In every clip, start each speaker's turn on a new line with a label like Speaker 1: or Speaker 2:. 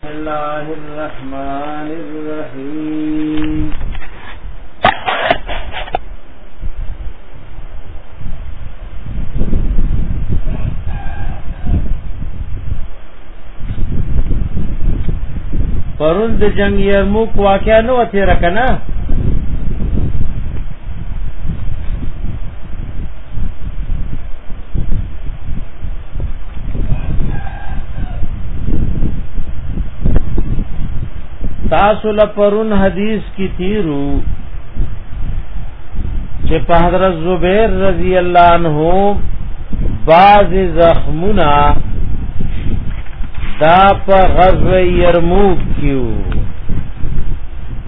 Speaker 1: بسم الله الرحمن الرحيم پرون د جنگ یرموک واقعا نو تیر کنه تاسو لپرون حدیث کی تیرو چې په حضرت زبیر رضی الله عنه باز زخمونه دا په غزوه یرموک کیو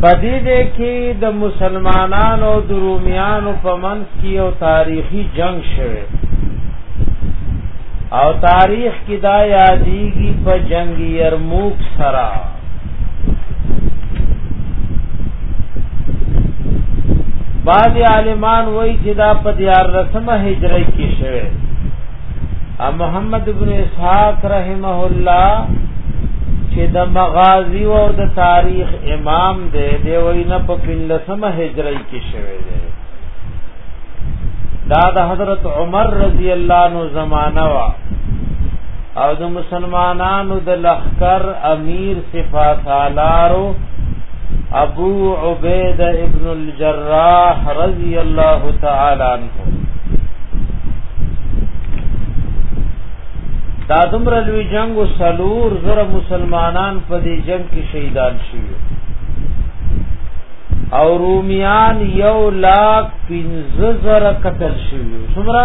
Speaker 1: پدې دې کې د مسلمانانو او درومیانو په منځ کې یو تاریخي جنگ شوه او تاریخ کې دا یادېږي په جنگ یرموک سره بعض عالمان وایي چې دا په 14 هجری کې شوه ا محمد ابن اسحاق رحمه الله چې د مغازی او د تاریخ امام دی دی وینا په 15مه هجری کې شوی دی دا د حضرت عمر رضی الله عنه زمانہ وا او د مسلمانانو د لخر امیر صفا سالارو ابو عبید ابن الجراح رضی اللہ تعالی عنہ دا دمر لوی جنگ و سلور زر مسلمانان په دې جنگ کې شهیدان شوی او رومیان یو لاک پینزو زر قتل شوی سمرا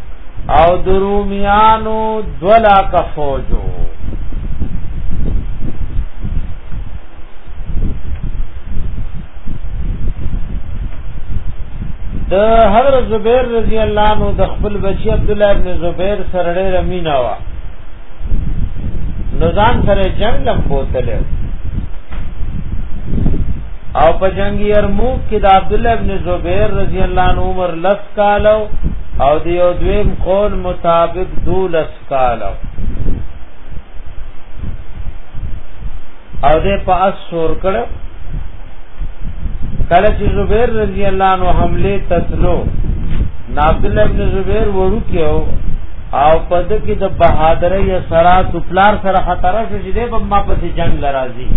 Speaker 1: او درومیانو دولا کا فوجو د حضرت زبیر رضی الله عنه د خپل بچی عبد الله ابن زبیر سره ډېر مینا وا نو ځان سره جنگ لم بوتل او په جنگي ارمو کې د عبد الله ابن زبیر رضی الله عنه عمر لس کالو او دیو دویم قول مطابق دولس کالو او دې په اسور کړو کله چې زبیر رضی الله عنه حمله تسلو عبد الله ابن زبیر ورو کېو او پد کې د بهادرۍ سره تپلار سره خطر شو چې دې په ما پسې جنگ لرازي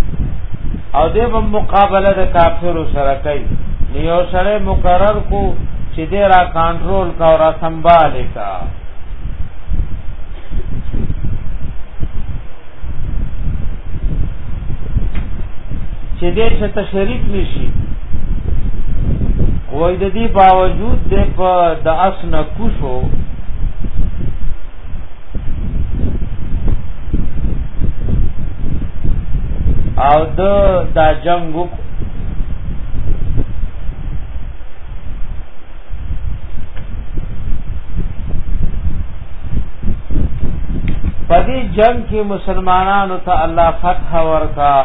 Speaker 1: او دې په مقابله د کافر سره کوي یو سره مقرر کو چې دې را کنټرول کا او را سنبال کا چې دې څه تشریک نشي وای د دې باوجود د په د اسنه کوشو او د دا جنگ پدې جنگ کې مسلمانانو ته الله فتح ورکا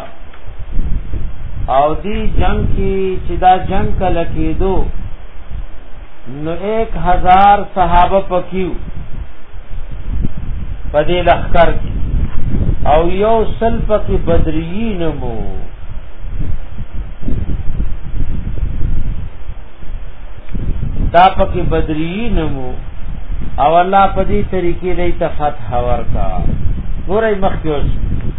Speaker 1: او دی جنگ کی چې دا جنگ کله کېدو نو 1000 صحابه پکیو په دې لخر کې او یو سل پکې بدرین مو دا پکې بدرین مو او الله په دې طریقې دې ته فتح ورکا ګورې مخکې اوس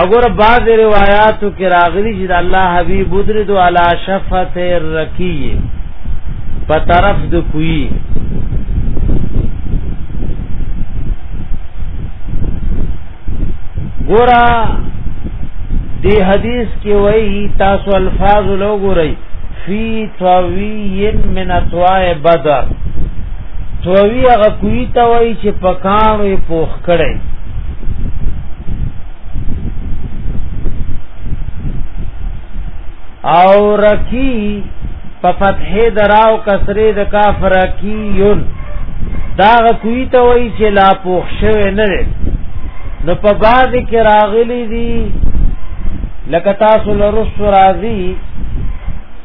Speaker 1: اگر بعض روایاتو کې راغلي چې الله حبيب بدرد علی شفت الرقی په طرف د کوی ګورا دی حدیث کې وایي تاسو الفاظ لو ګورئ فی طوی من اطواع بدر طوی هغه کوی ته وایي چې پکانو پوخ کړي او رکی په فتح دراو کسره د کافر کیون دا کوی ته وای چې لا پوښ شوی نه دی نو په باز کې راغلی دی لکه تاسو لرس راضی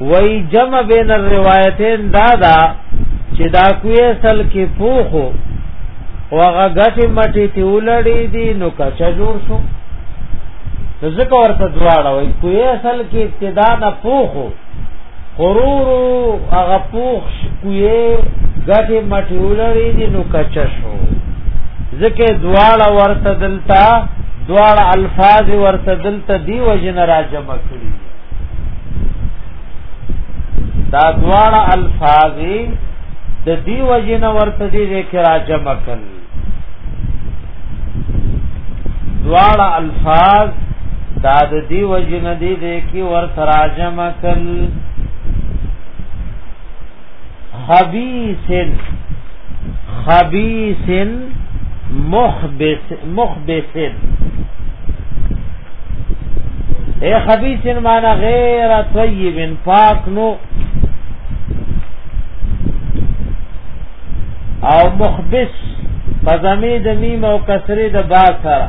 Speaker 1: وای جمع بین الروایتین دادا چې دا کوی اصل کې پوخو واغه غټي مټي تی ولړې دي نو کچا جوړ شو ځکه ورته دواړه وای کوی اصل کې ابتدا نه پوخو قرور هغه پوخ کوی غټي مټي ولړې دي نو کچا شو ځکه دواړه ورته دلتا دواړه الفاظ ورته دلته دی وجن را جمع کړی دا دواړه الفاظ د دی وجنه ورته دي ذکر راجم کړل دواړه الفاظ دا د دی وجنه دي ذکر ورته راجم کړل خبيث خبيث مخبث مخبث اے خبيث معنا غیر طيب پاک نو او مخبث فزمی د میم او کسری د با سره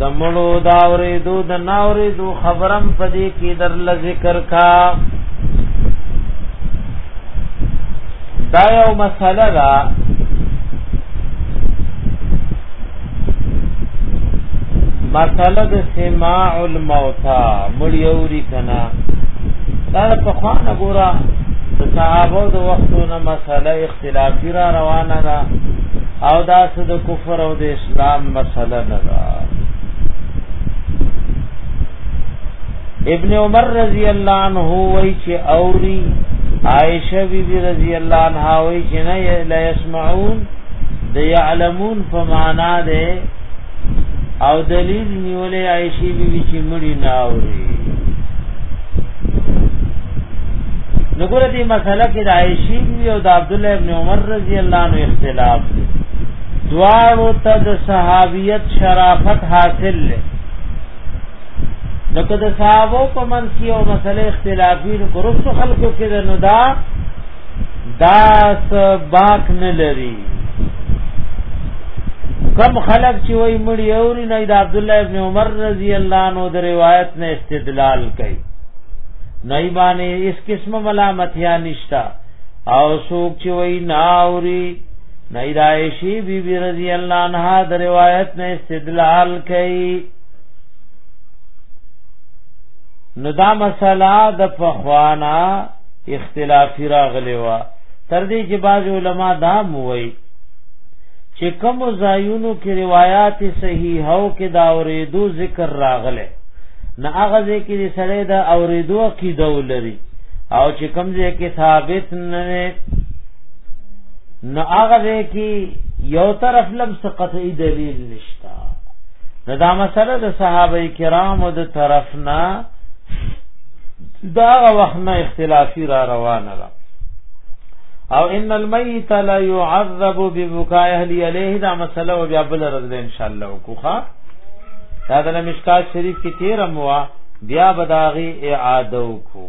Speaker 1: د مړو دا ورېدو د ناورېدو خبرم پدې کې در ل ذکر کا دا یو مسله ده مسله د سماع الموتى مړیوري کنا دا په خوانه ګورا د صحابه د وختونو مسله خلافی را روانه ده او دا څه د کفر او د اسلام مسله نه ده ابن عمر رضی الله عنه وای چې اوري عائشه بی بی رضی الله عنها وای چې نه لا يسمعون د يعلمون فمانا ده او دلیل نیولې عائشې بیبي چې مړی نه اوري نګور دې مسله کې د عائشې بیبي او د عبد الله ابن عمر رضی الله عنه اختلاف دواړو ته د صحابیت شرافت حاصل لې نو که د صحابو په منځ کې او مسله اختلافي نو ګروپ خلکو کې د ندا داس باک نه لري کم خلق چې وای مړی اوري نه د عبد الله ابن عمر رضی الله عنه د روایت نه استدلال کوي نه باندې اس قسم ملامتیا نشتا او سوک چې وای نه اوري نه د عائشې بی بی رضی الله عنها د روایت نه استدلال کوي نو دا مسله د فخوانا اختلافی راغلی و تر دې چې بعض علما دا موي چې کوم زایونو کې روایت صحیح او کې دا اورېدو ذکر راغله نه هغه ځکه چې سره دا اورېدو عقیده ولري او چې کوم ځای کې ثابت نه نه هغه ځای کې یو طرف لم قطعی دلیل نشتا نه دا مسله د صحابه کرامو د طرف نه دا وخت نه اختلافي را روانه ده او ان المیت لا يعذب ببكاء اهل الیه دا مسله او بیا بل رد ان شاء الله وکوخه دا د مشکات شریف کې تیر موا بیا بداغي اعاده وکو